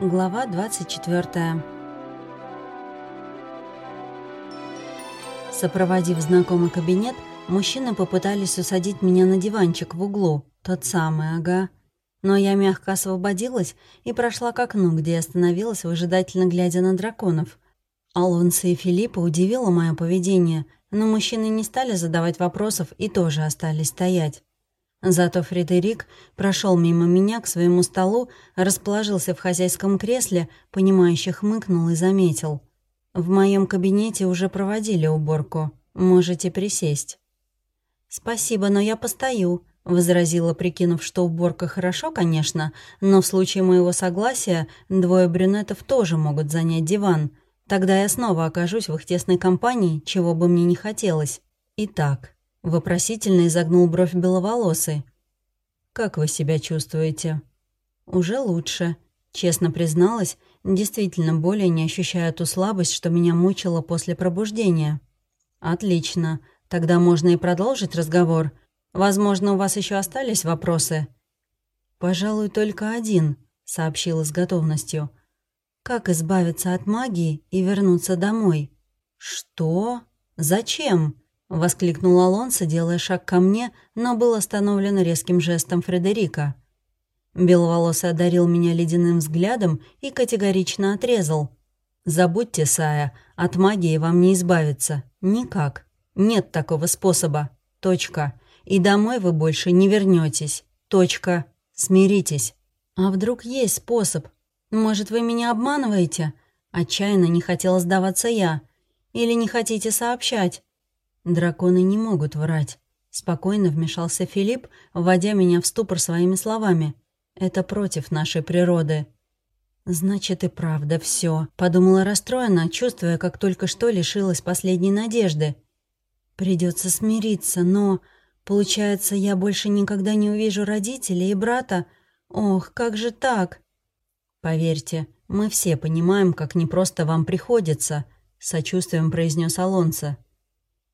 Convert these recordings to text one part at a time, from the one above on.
Глава 24 Сопроводив знакомый кабинет, мужчины попытались усадить меня на диванчик в углу, тот самый, ага. Но я мягко освободилась и прошла к окну, где остановилась, выжидательно глядя на драконов. Алонса и Филиппа удивило мое поведение, но мужчины не стали задавать вопросов и тоже остались стоять. Зато Фредерик прошел мимо меня к своему столу, расположился в хозяйском кресле, понимающе хмыкнул и заметил. «В моем кабинете уже проводили уборку. Можете присесть». «Спасибо, но я постою», — возразила, прикинув, что уборка хорошо, конечно, но в случае моего согласия двое брюнетов тоже могут занять диван. Тогда я снова окажусь в их тесной компании, чего бы мне не хотелось. Итак... Вопросительно изогнул бровь беловолосый. «Как вы себя чувствуете?» «Уже лучше», — честно призналась, действительно более не ощущая ту слабость, что меня мучила после пробуждения. «Отлично. Тогда можно и продолжить разговор. Возможно, у вас еще остались вопросы?» «Пожалуй, только один», — сообщила с готовностью. «Как избавиться от магии и вернуться домой?» «Что? Зачем?» — воскликнул Алонсо, делая шаг ко мне, но был остановлен резким жестом Фредерика. Беловолосый одарил меня ледяным взглядом и категорично отрезал. «Забудьте, Сая, от магии вам не избавиться. Никак. Нет такого способа. Точка. И домой вы больше не вернетесь. Точка. Смиритесь. А вдруг есть способ? Может, вы меня обманываете?» Отчаянно не хотела сдаваться я. «Или не хотите сообщать?» «Драконы не могут врать», — спокойно вмешался Филипп, вводя меня в ступор своими словами. «Это против нашей природы». «Значит, и правда все, подумала расстроена, чувствуя, как только что лишилась последней надежды. «Придется смириться, но, получается, я больше никогда не увижу родителей и брата? Ох, как же так?» «Поверьте, мы все понимаем, как непросто вам приходится», — сочувствием произнес Алонсо.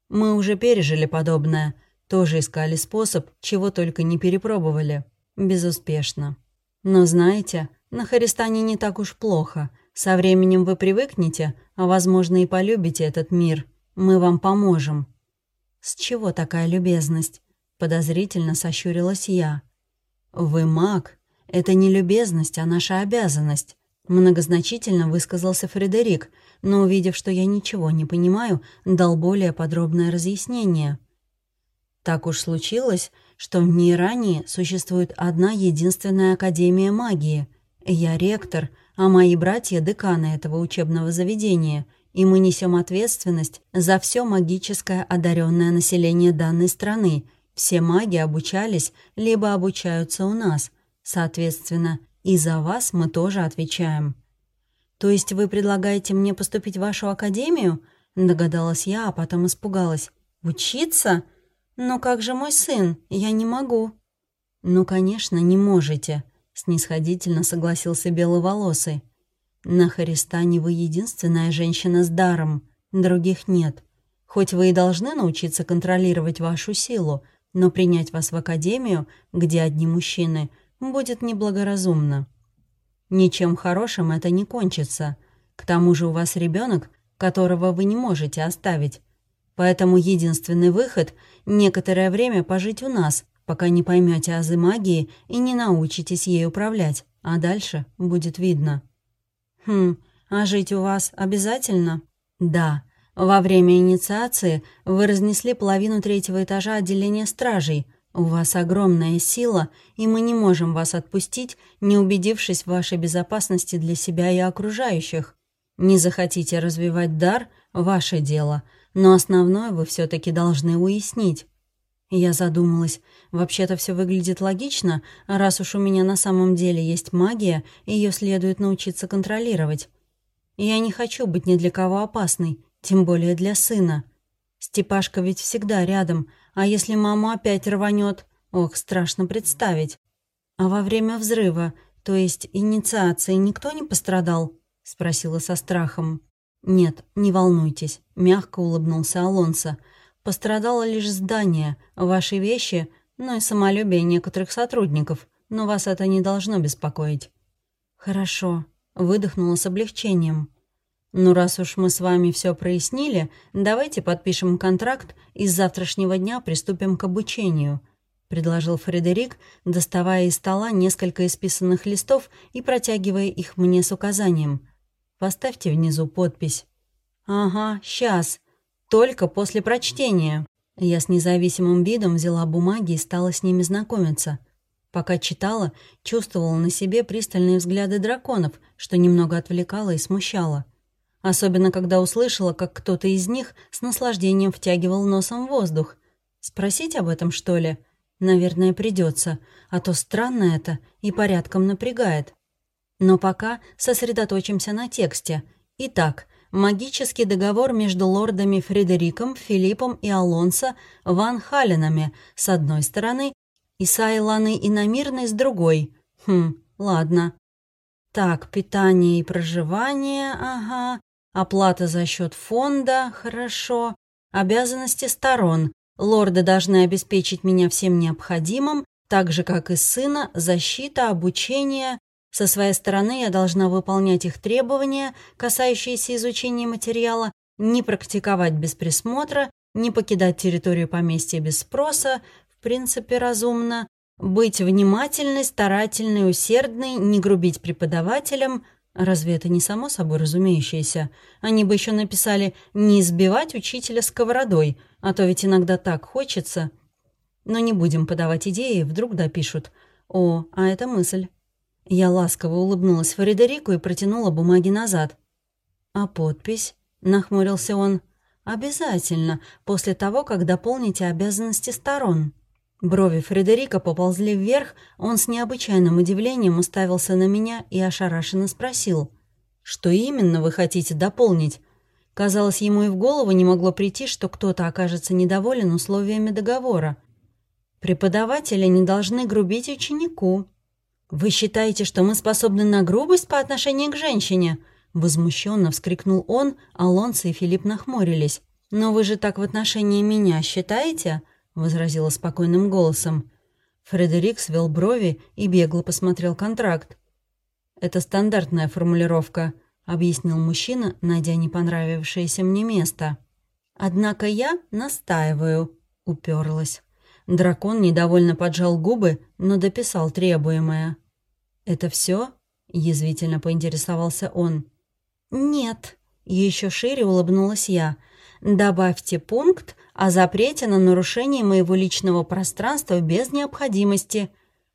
Мы уже пережили подобное, тоже искали способ, чего только не перепробовали. Безуспешно. Но знаете, на Харистане не так уж плохо. Со временем вы привыкнете, а, возможно, и полюбите этот мир. Мы вам поможем». «С чего такая любезность?» Подозрительно сощурилась я. «Вы маг. Это не любезность, а наша обязанность», многозначительно высказался Фредерик – но, увидев, что я ничего не понимаю, дал более подробное разъяснение. Так уж случилось, что в Нейрании существует одна единственная Академия магии. Я ректор, а мои братья – деканы этого учебного заведения, и мы несем ответственность за все магическое одаренное население данной страны. Все маги обучались, либо обучаются у нас. Соответственно, и за вас мы тоже отвечаем. «То есть вы предлагаете мне поступить в вашу академию?» Догадалась я, а потом испугалась. «Учиться? Но как же мой сын? Я не могу». «Ну, конечно, не можете», — снисходительно согласился Беловолосый. «На Харистане вы единственная женщина с даром, других нет. Хоть вы и должны научиться контролировать вашу силу, но принять вас в академию, где одни мужчины, будет неблагоразумно». Ничем хорошим это не кончится. К тому же у вас ребенок, которого вы не можете оставить. Поэтому единственный выход — некоторое время пожить у нас, пока не поймете азы магии и не научитесь ей управлять, а дальше будет видно. Хм, а жить у вас обязательно? Да. Во время инициации вы разнесли половину третьего этажа отделения стражей — у вас огромная сила, и мы не можем вас отпустить, не убедившись в вашей безопасности для себя и окружающих. Не захотите развивать дар – ваше дело, но основное вы все таки должны уяснить. Я задумалась. Вообще-то все выглядит логично, раз уж у меня на самом деле есть магия, ее следует научиться контролировать. Я не хочу быть ни для кого опасной, тем более для сына. Степашка ведь всегда рядом, а если мама опять рванет? Ох, страшно представить. А во время взрыва, то есть инициации, никто не пострадал? Спросила со страхом. Нет, не волнуйтесь, мягко улыбнулся Алонсо. Пострадало лишь здание, ваши вещи, ну и самолюбие некоторых сотрудников, но вас это не должно беспокоить. Хорошо. выдохнула с облегчением. «Ну, раз уж мы с вами все прояснили, давайте подпишем контракт и с завтрашнего дня приступим к обучению», — предложил Фредерик, доставая из стола несколько исписанных листов и протягивая их мне с указанием. «Поставьте внизу подпись». «Ага, сейчас. Только после прочтения». Я с независимым видом взяла бумаги и стала с ними знакомиться. Пока читала, чувствовала на себе пристальные взгляды драконов, что немного отвлекало и смущало. Особенно, когда услышала, как кто-то из них с наслаждением втягивал носом воздух. Спросить об этом, что ли? Наверное, придется, а то странно это и порядком напрягает. Но пока сосредоточимся на тексте. Итак, магический договор между лордами Фредериком, Филиппом и Алонсо Ван Халенами с одной стороны и Сайланой и Намирной с другой. Хм, ладно. Так, питание и проживание, ага. Оплата за счет фонда, хорошо. Обязанности сторон. Лорды должны обеспечить меня всем необходимым, так же, как и сына, защита, обучение. Со своей стороны я должна выполнять их требования, касающиеся изучения материала, не практиковать без присмотра, не покидать территорию поместья без спроса, в принципе, разумно, быть внимательной, старательной, усердной, не грубить преподавателям – Разве это не само собой разумеющееся? Они бы еще написали «не избивать учителя сковородой», а то ведь иногда так хочется. Но не будем подавать идеи, вдруг допишут. О, а это мысль. Я ласково улыбнулась Фредерику и протянула бумаги назад. «А подпись?» — нахмурился он. «Обязательно, после того, как дополните обязанности сторон». Брови Фредерика поползли вверх, он с необычайным удивлением уставился на меня и ошарашенно спросил. «Что именно вы хотите дополнить?» Казалось, ему и в голову не могло прийти, что кто-то окажется недоволен условиями договора. «Преподаватели не должны грубить ученику». «Вы считаете, что мы способны на грубость по отношению к женщине?» Возмущенно вскрикнул он, Алонсо и Филипп нахмурились. «Но вы же так в отношении меня считаете?» Возразила спокойным голосом. Фредерик свел брови и бегло посмотрел контракт. «Это стандартная формулировка», — объяснил мужчина, найдя не понравившееся мне место. «Однако я настаиваю», — уперлась. Дракон недовольно поджал губы, но дописал требуемое. «Это все? язвительно поинтересовался он. «Нет», — еще шире улыбнулась я. «Добавьте пункт о запрете на нарушение моего личного пространства без необходимости».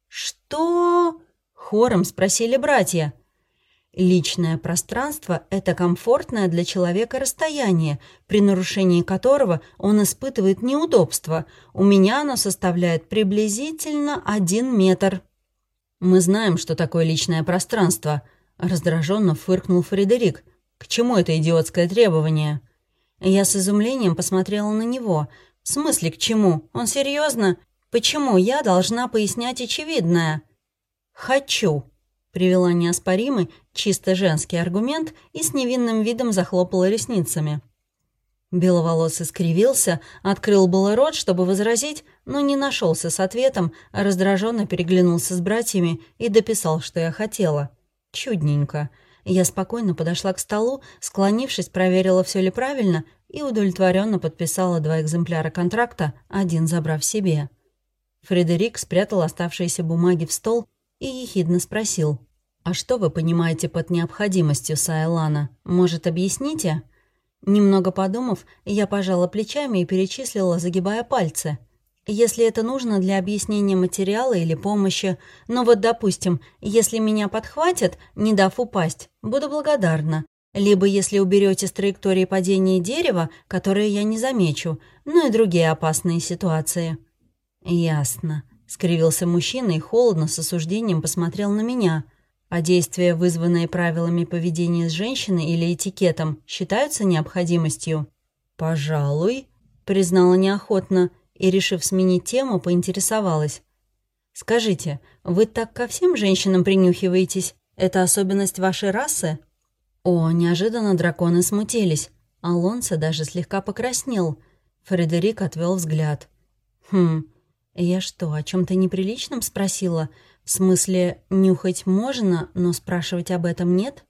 «Что?» — хором спросили братья. Личное пространство – это комфортное для человека расстояние, при нарушении которого он испытывает неудобство. У меня оно составляет приблизительно один метр. «Мы знаем, что такое личное пространство», – раздраженно фыркнул Фредерик. «К чему это идиотское требование?» Я с изумлением посмотрела на него. «В смысле, к чему? Он серьезно? Почему я должна пояснять очевидное?» «Хочу», — привела неоспоримый, чисто женский аргумент и с невинным видом захлопала ресницами. Беловолосый скривился, открыл было рот, чтобы возразить, но не нашелся с ответом, а раздраженно переглянулся с братьями и дописал, что я хотела. Чудненько. Я спокойно подошла к столу, склонившись, проверила, все ли правильно, и удовлетворенно подписала два экземпляра контракта, один забрав себе. Фредерик спрятал оставшиеся бумаги в стол и ехидно спросил. «А что вы понимаете под необходимостью, Сайлана? Может, объясните?» Немного подумав, я пожала плечами и перечислила, загибая пальцы – если это нужно для объяснения материала или помощи. Но вот, допустим, если меня подхватят, не дав упасть, буду благодарна. Либо если уберете с траектории падения дерева, которое я не замечу, ну и другие опасные ситуации». «Ясно», — скривился мужчина и холодно с осуждением посмотрел на меня. «А действия, вызванные правилами поведения с женщиной или этикетом, считаются необходимостью?» «Пожалуй», — признала неохотно, — и, решив сменить тему, поинтересовалась. «Скажите, вы так ко всем женщинам принюхиваетесь? Это особенность вашей расы?» О, неожиданно драконы смутились. Алонсо даже слегка покраснел. Фредерик отвел взгляд. «Хм, я что, о чем то неприличном спросила? В смысле, нюхать можно, но спрашивать об этом нет?»